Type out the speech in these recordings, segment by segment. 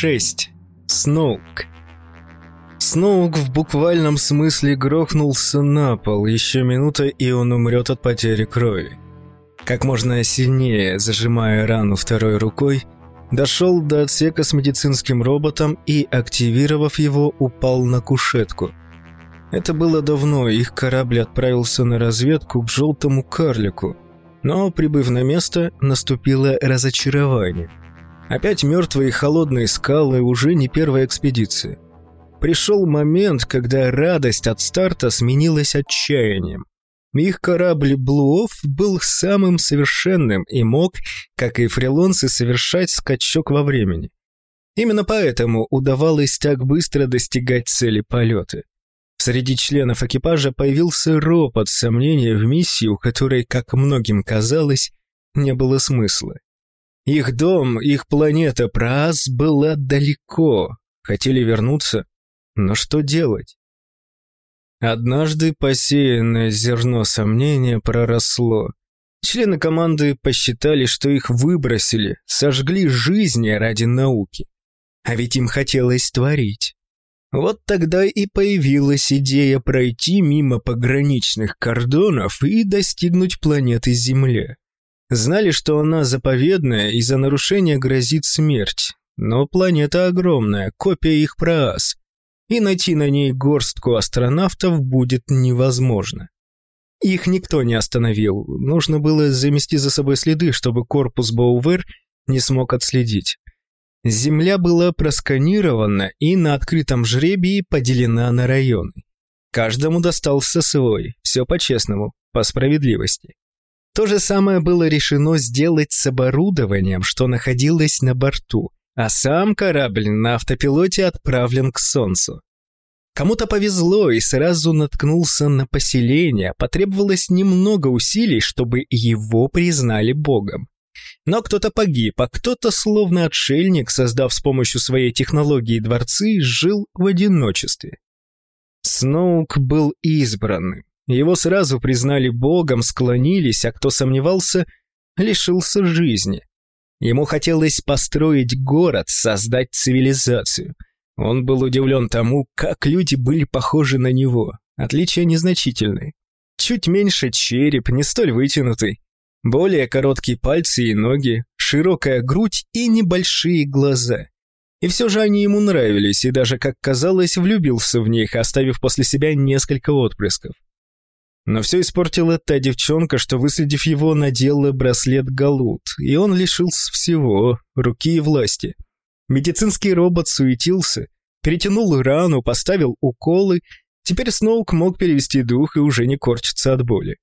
6. Сноук. Сноук в буквальном смысле грохнулся на пол. Еще минута, и он умрет от потери крови. Как можно сильнее, зажимая рану второй рукой, дошел до отсека с медицинским роботом и, активировав его, упал на кушетку. Это было давно, их корабль отправился на разведку к желтому карлику. Но, прибыв на место, наступило разочарование. Опять мертвые холодные скалы, уже не первая экспедиция. Пришел момент, когда радость от старта сменилась отчаянием. Их корабль Блуов был самым совершенным и мог, как и фрилонцы, совершать скачок во времени. Именно поэтому удавалось так быстро достигать цели полета. Среди членов экипажа появился ропот сомнения в миссии, у которой, как многим казалось, не было смысла. Их дом, их планета Прааз была далеко. Хотели вернуться, но что делать? Однажды посеянное зерно сомнения проросло. Члены команды посчитали, что их выбросили, сожгли жизни ради науки. А ведь им хотелось творить. Вот тогда и появилась идея пройти мимо пограничных кордонов и достигнуть планеты Земля. Знали, что она заповедная и за нарушение грозит смерть. Но планета огромная, копия их проас. И найти на ней горстку астронавтов будет невозможно. Их никто не остановил. Нужно было замести за собой следы, чтобы корпус Боувер не смог отследить. Земля была просканирована и на открытом жребии поделена на районы. Каждому достался свой, все по-честному, по справедливости. То же самое было решено сделать с оборудованием, что находилось на борту, а сам корабль на автопилоте отправлен к Солнцу. Кому-то повезло и сразу наткнулся на поселение, потребовалось немного усилий, чтобы его признали богом. Но кто-то погиб, а кто-то, словно отшельник, создав с помощью своей технологии дворцы, жил в одиночестве. Сноук был избранным. Его сразу признали богом, склонились, а кто сомневался, лишился жизни. Ему хотелось построить город, создать цивилизацию. Он был удивлен тому, как люди были похожи на него. Отличия незначительные. Чуть меньше череп, не столь вытянутый. Более короткие пальцы и ноги, широкая грудь и небольшие глаза. И все же они ему нравились, и даже, как казалось, влюбился в них, оставив после себя несколько отпрысков. Но все испортила та девчонка, что, выследив его, надела браслет Галут, и он лишился всего — руки и власти. Медицинский робот суетился, перетянул рану, поставил уколы, теперь Сноук мог перевести дух и уже не корчиться от боли.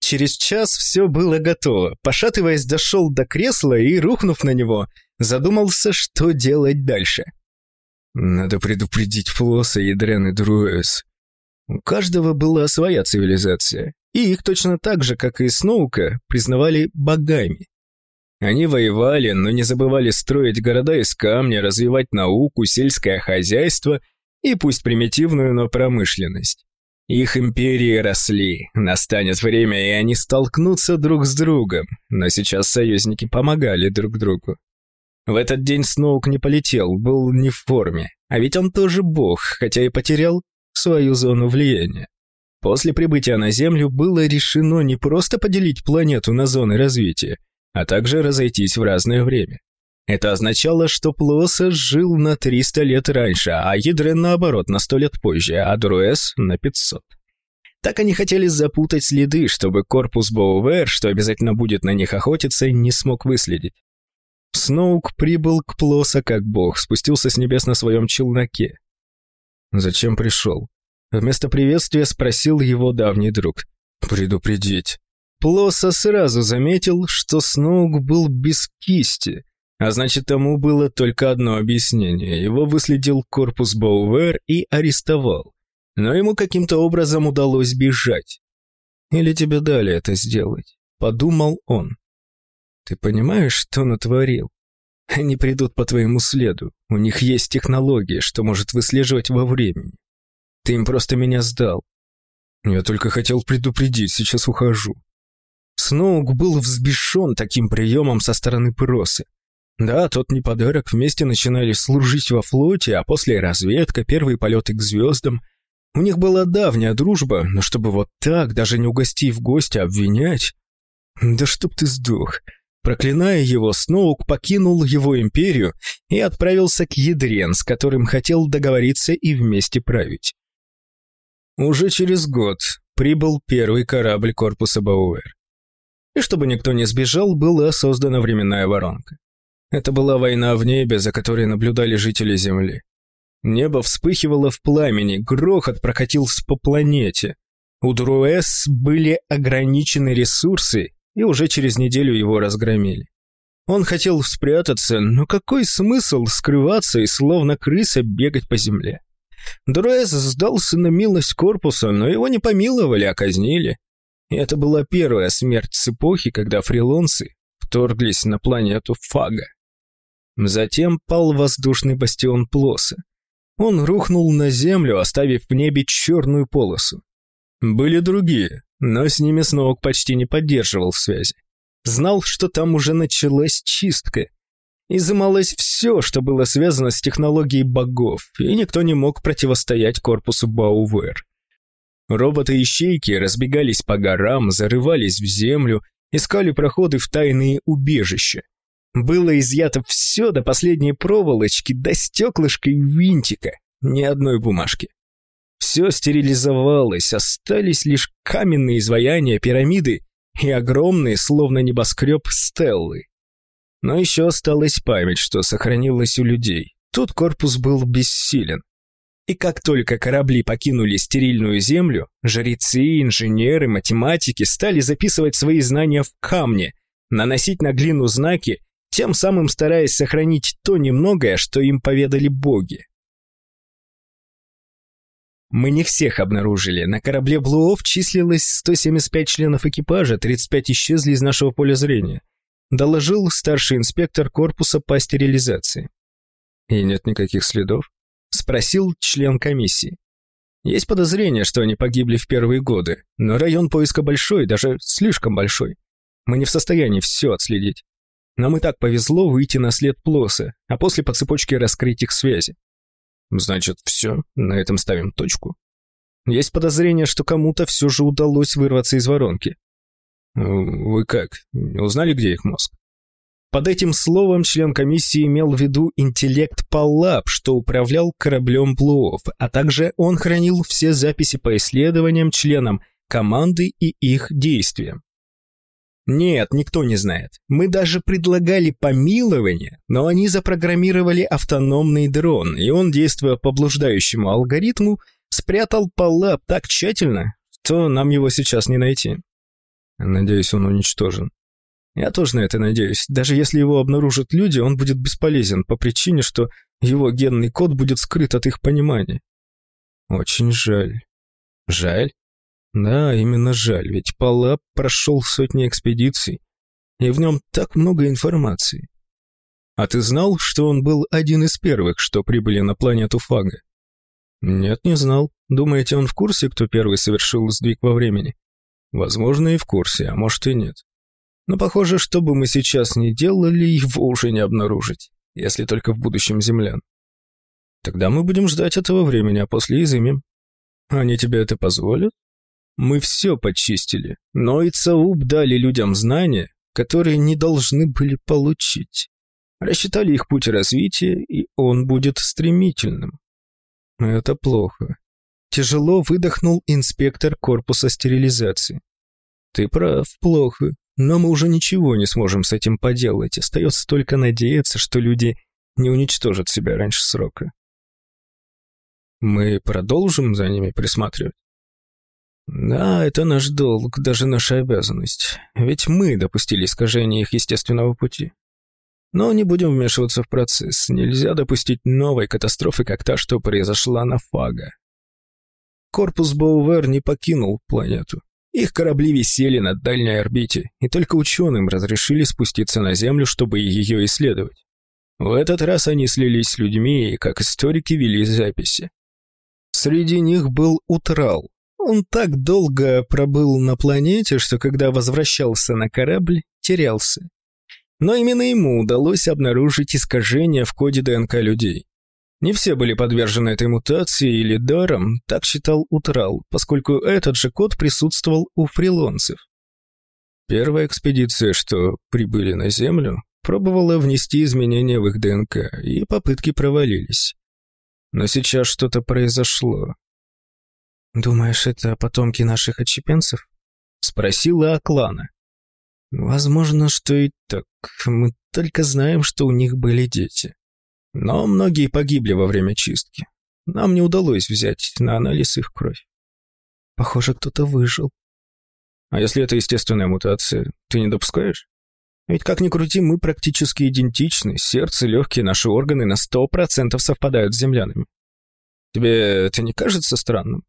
Через час все было готово. Пошатываясь, дошел до кресла и, рухнув на него, задумался, что делать дальше. «Надо предупредить Флосса и Дрен и Друэс», у каждого была своя цивилизация, и их точно так же, как и Сноука, признавали богами. Они воевали, но не забывали строить города из камня, развивать науку, сельское хозяйство и пусть примитивную, но промышленность. Их империи росли, настанет время, и они столкнутся друг с другом, но сейчас союзники помогали друг другу. В этот день Сноук не полетел, был не в форме, а ведь он тоже бог, хотя и потерял свою зону влияния. После прибытия на Землю было решено не просто поделить планету на зоны развития, а также разойтись в разное время. Это означало, что Плоса жил на 300 лет раньше, а Ядрен, наоборот, на 100 лет позже, а Друэс — на 500. Так они хотели запутать следы, чтобы корпус Боувер, что обязательно будет на них охотиться, не смог выследить. Сноук прибыл к Плоса как бог, спустился с небес на своем челноке. Зачем пришел? Вместо приветствия спросил его давний друг. Предупредить. Плоса сразу заметил, что Сноук был без кисти, а значит, тому было только одно объяснение. Его выследил корпус Боувер и арестовал. Но ему каким-то образом удалось бежать. Или тебе дали это сделать? Подумал он. Ты понимаешь, что натворил? Они придут по твоему следу. У них есть технология, что может выслеживать во времени. Ты им просто меня сдал. Я только хотел предупредить, сейчас ухожу. Сноук был взбешен таким приемом со стороны Просы. Да, тот не подарок, вместе начинали служить во флоте, а после разведка, первые полеты к звездам. У них была давняя дружба, но чтобы вот так, даже не угостив гостя, обвинять... Да чтоб ты сдох. Проклиная его, Сноук покинул его империю и отправился к Ядрен, с которым хотел договориться и вместе править. Уже через год прибыл первый корабль корпуса Бауэр. И чтобы никто не сбежал, была создана временная воронка. Это была война в небе, за которой наблюдали жители Земли. Небо вспыхивало в пламени, грохот прокатился по планете. У Друэс были ограничены ресурсы, и уже через неделю его разгромили. Он хотел спрятаться, но какой смысл скрываться и словно крыса бегать по земле? Друэс сдался на милость корпуса, но его не помиловали, а казнили. И это была первая смерть с эпохи, когда фрилонцы вторглись на планету Фага. Затем пал воздушный бастион Плоса. Он рухнул на землю, оставив в небе черную полосу. Были другие, но с ними Сноук почти не поддерживал связи. Знал, что там уже началась чистка. Изымалось все, что было связано с технологией богов, и никто не мог противостоять корпусу Баувер. Роботы-ищейки разбегались по горам, зарывались в землю, искали проходы в тайные убежища. Было изъято все до последней проволочки, до стеклышка и винтика, ни одной бумажки. Все стерилизовалось, остались лишь каменные изваяния, пирамиды и огромные, словно небоскреб, стеллы. Но еще осталась память, что сохранилась у людей. Тут корпус был бессилен. И как только корабли покинули стерильную землю, жрецы, инженеры, математики стали записывать свои знания в камне, наносить на глину знаки, тем самым стараясь сохранить то немногое, что им поведали боги. Мы не всех обнаружили. На корабле Блуов числилось 175 членов экипажа, 35 исчезли из нашего поля зрения. Доложил старший инспектор корпуса по стерилизации. И нет никаких следов? Спросил член комиссии. Есть подозрение, что они погибли в первые годы, но район поиска большой, даже слишком большой. Мы не в состоянии все отследить. Нам и так повезло выйти на след Плоса, а после по цепочке раскрыть их связи. Значит, все, на этом ставим точку. Есть подозрение, что кому-то все же удалось вырваться из воронки. Вы как, узнали, где их мозг? Под этим словом член комиссии имел в виду интеллект Паллап, что управлял кораблем Плуов, а также он хранил все записи по исследованиям членам команды и их действиям. Нет, никто не знает. Мы даже предлагали помилование, но они запрограммировали автономный дрон, и он, действуя по блуждающему алгоритму, спрятал Паллап так тщательно, что нам его сейчас не найти. Надеюсь, он уничтожен. Я тоже на это надеюсь. Даже если его обнаружат люди, он будет бесполезен по причине, что его генный код будет скрыт от их понимания. Очень жаль. Жаль? Да, именно жаль, ведь Палап прошел сотни экспедиций, и в нем так много информации. А ты знал, что он был один из первых, что прибыли на планету Фага? Нет, не знал. Думаете, он в курсе, кто первый совершил сдвиг во времени? Возможно, и в курсе, а может и нет. Но похоже, что бы мы сейчас ни делали, его уже не обнаружить, если только в будущем землян. Тогда мы будем ждать этого времени, а после изымем. Они тебе это позволят? Мы все почистили, но и ЦАУБ дали людям знания, которые не должны были получить. Рассчитали их путь развития, и он будет стремительным. Это плохо. Тяжело выдохнул инспектор корпуса стерилизации. Ты прав, плохо. Но мы уже ничего не сможем с этим поделать. Остается только надеяться, что люди не уничтожат себя раньше срока. Мы продолжим за ними присматривать? Да, это наш долг, даже наша обязанность. Ведь мы допустили искажение их естественного пути. Но не будем вмешиваться в процесс. Нельзя допустить новой катастрофы, как та, что произошла на Фага. Корпус Боувер не покинул планету. Их корабли висели над дальней орбите, и только ученым разрешили спуститься на Землю, чтобы ее исследовать. В этот раз они слились с людьми и, как историки, вели записи. Среди них был Утрал, он так долго пробыл на планете, что когда возвращался на корабль, терялся. Но именно ему удалось обнаружить искажения в коде ДНК людей. Не все были подвержены этой мутации или даром, так считал Утрал, поскольку этот же код присутствовал у фрилонцев. Первая экспедиция, что прибыли на Землю, пробовала внести изменения в их ДНК, и попытки провалились. Но сейчас что-то произошло. «Думаешь, это потомки наших отщепенцев?» — спросила Аклана. «Возможно, что и так. Мы только знаем, что у них были дети. Но многие погибли во время чистки. Нам не удалось взять на анализ их кровь. Похоже, кто-то выжил. А если это естественная мутация, ты не допускаешь? Ведь как ни крути, мы практически идентичны. Сердце, легкие, наши органы на сто процентов совпадают с землянами. Тебе это не кажется странным?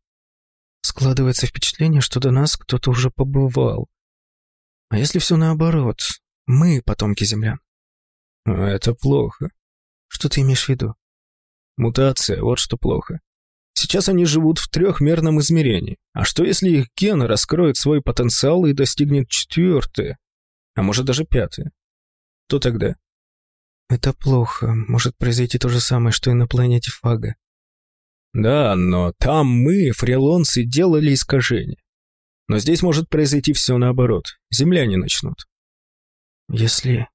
Складывается впечатление, что до нас кто-то уже побывал. А если все наоборот? Мы потомки землян. Это плохо. Что ты имеешь в виду? Мутация, вот что плохо. Сейчас они живут в трехмерном измерении. А что если их ген раскроет свой потенциал и достигнет четвертое, а может даже пятое? То тогда? Это плохо. Может произойти то же самое, что и на планете Фага. Да, но там мы, фрилонцы, делали искажения. Но здесь может произойти все наоборот. Земляне начнут. Если...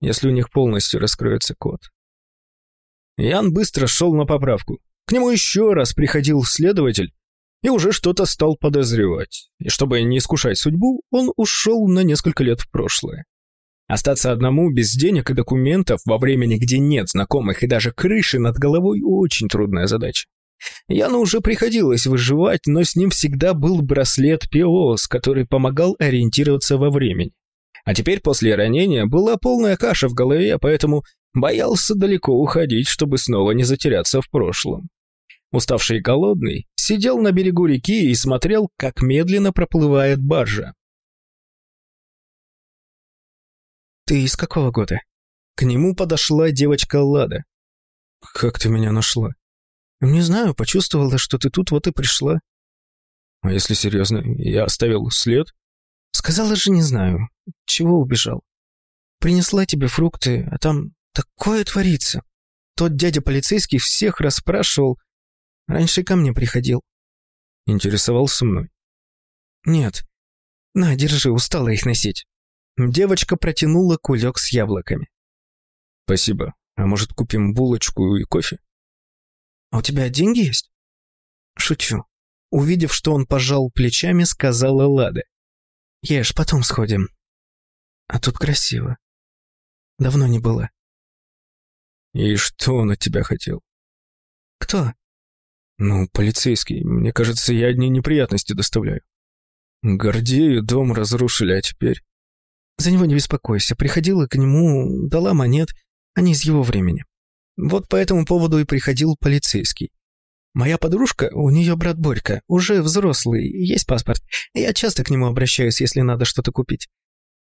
Если у них полностью раскроется код. Ян быстро шел на поправку. К нему еще раз приходил следователь и уже что-то стал подозревать. И чтобы не искушать судьбу, он ушел на несколько лет в прошлое. Остаться одному без денег и документов во времени, где нет знакомых и даже крыши над головой, очень трудная задача. Яну уже приходилось выживать, но с ним всегда был браслет Пиос, который помогал ориентироваться во времени. А теперь после ранения была полная каша в голове, поэтому боялся далеко уходить, чтобы снова не затеряться в прошлом. Уставший и голодный, сидел на берегу реки и смотрел, как медленно проплывает баржа. «Ты из какого года?» К нему подошла девочка Лада. «Как ты меня нашла?» «Не знаю, почувствовала, что ты тут, вот и пришла». «А если серьезно, я оставил след?» «Сказала же, не знаю. Чего убежал? Принесла тебе фрукты, а там такое творится. Тот дядя полицейский всех расспрашивал. Раньше ко мне приходил». «Интересовался мной?» «Нет. На, держи, устала их носить». Девочка протянула кулек с яблоками. «Спасибо. А может, купим булочку и кофе?» «А у тебя деньги есть?» «Шучу». Увидев, что он пожал плечами, сказала Лада. «Ешь, потом сходим. А тут красиво. Давно не было». «И что он от тебя хотел?» «Кто?» «Ну, полицейский. Мне кажется, я одни неприятности доставляю. Гордею дом разрушили, а теперь...» «За него не беспокойся. Приходила к нему, дала монет. Они из его времени. Вот по этому поводу и приходил полицейский. Моя подружка, у нее брат Борька, уже взрослый, есть паспорт. Я часто к нему обращаюсь, если надо что-то купить.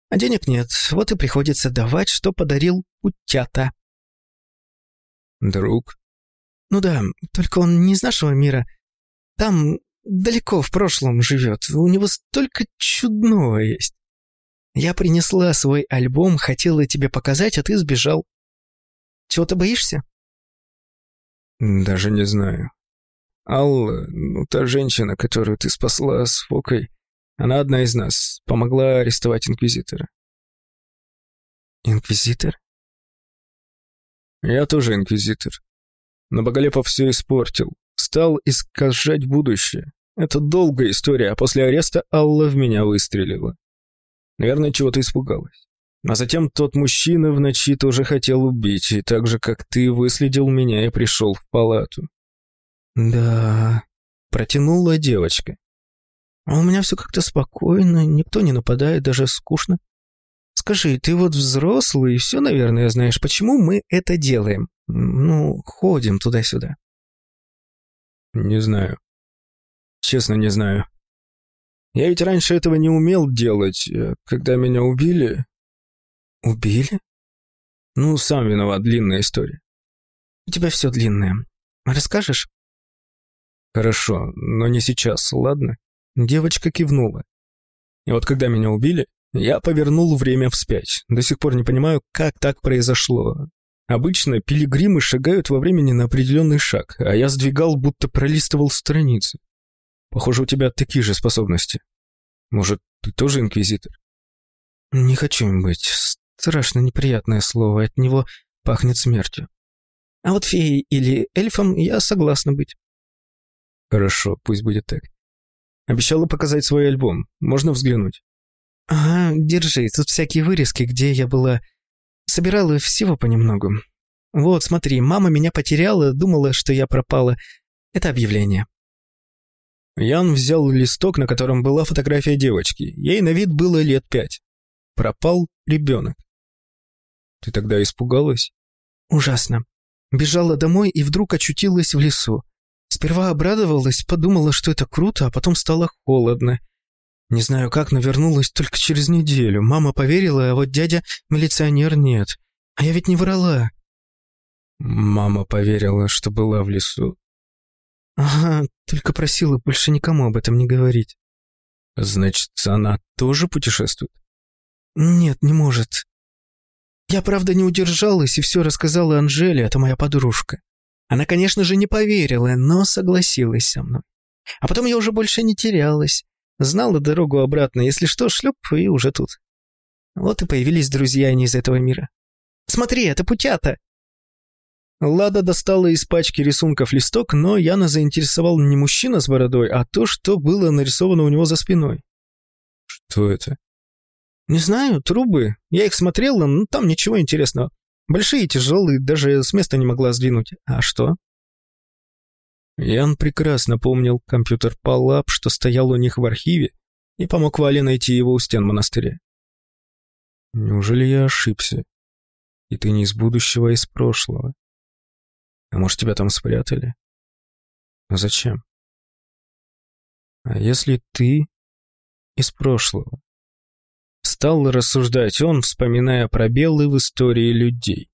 А денег нет, вот и приходится давать, что подарил Путята. Друг? Ну да, только он не из нашего мира. Там далеко в прошлом живет, у него столько чудного есть. Я принесла свой альбом, хотела тебе показать, а ты сбежал. Чего ты боишься? Даже не знаю. Алла, ну та женщина, которую ты спасла с Фокой, она одна из нас, помогла арестовать инквизитора. Инквизитор? Я тоже инквизитор. Но Боголепов все испортил. Стал искажать будущее. Это долгая история, а после ареста Алла в меня выстрелила. Наверное, чего-то испугалась. А затем тот мужчина в ночи тоже хотел убить, и так же, как ты, выследил меня и пришел в палату. Да, протянула девочка. А у меня все как-то спокойно, никто не нападает, даже скучно. Скажи, ты вот взрослый, и все, наверное, знаешь, почему мы это делаем? Ну, ходим туда-сюда. Не знаю. Честно, не знаю. Я ведь раньше этого не умел делать. Э, когда меня убили... Убили? Ну, сам виноват, длинная история. У тебя все длинное. Расскажешь? Хорошо, но не сейчас, ладно? Девочка кивнула. И вот когда меня убили, Я повернул время вспять. До сих пор не понимаю, как так произошло. Обычно пилигримы шагают во времени на определенный шаг, а я сдвигал, будто пролистывал страницы. Похоже, у тебя такие же способности. Может, ты тоже инквизитор? Не хочу им быть. Страшно неприятное слово, от него пахнет смертью. А вот феей или эльфом я согласна быть. Хорошо, пусть будет так. Обещала показать свой альбом. Можно взглянуть? Ага, держи, тут всякие вырезки, где я была Собирала всего понемногу. Вот, смотри, мама меня потеряла, думала, что я пропала. Это объявление. Ян взял листок, на котором была фотография девочки. Ей на вид было лет пять. Пропал ребенок. Ты тогда испугалась? Ужасно. Бежала домой и вдруг очутилась в лесу. Сперва обрадовалась, подумала, что это круто, а потом стало холодно. Не знаю как, но вернулась только через неделю. Мама поверила, а вот дядя милиционер нет. А я ведь не врала. Мама поверила, что была в лесу. Ага, только просила больше никому об этом не говорить. Значит, она тоже путешествует? Нет, не может. Я, правда, не удержалась и все рассказала Анжеле, это моя подружка. Она, конечно же, не поверила, но согласилась со мной. А потом я уже больше не терялась. Знала дорогу обратно, если что, шлеп, и уже тут. Вот и появились друзья не из этого мира. «Смотри, это путята!» Лада достала из пачки рисунков листок, но Яна заинтересовал не мужчина с бородой, а то, что было нарисовано у него за спиной. «Что это?» «Не знаю, трубы. Я их смотрела, но там ничего интересного. Большие, тяжелые, даже с места не могла сдвинуть. А что?» Ян прекрасно помнил компьютер Палап, что стоял у них в архиве, и помог Вале найти его у стен монастыря. Неужели я ошибся? И ты не из будущего, а из прошлого. А может, тебя там спрятали? А зачем? А если ты из прошлого? Стал рассуждать он, вспоминая пробелы в истории людей.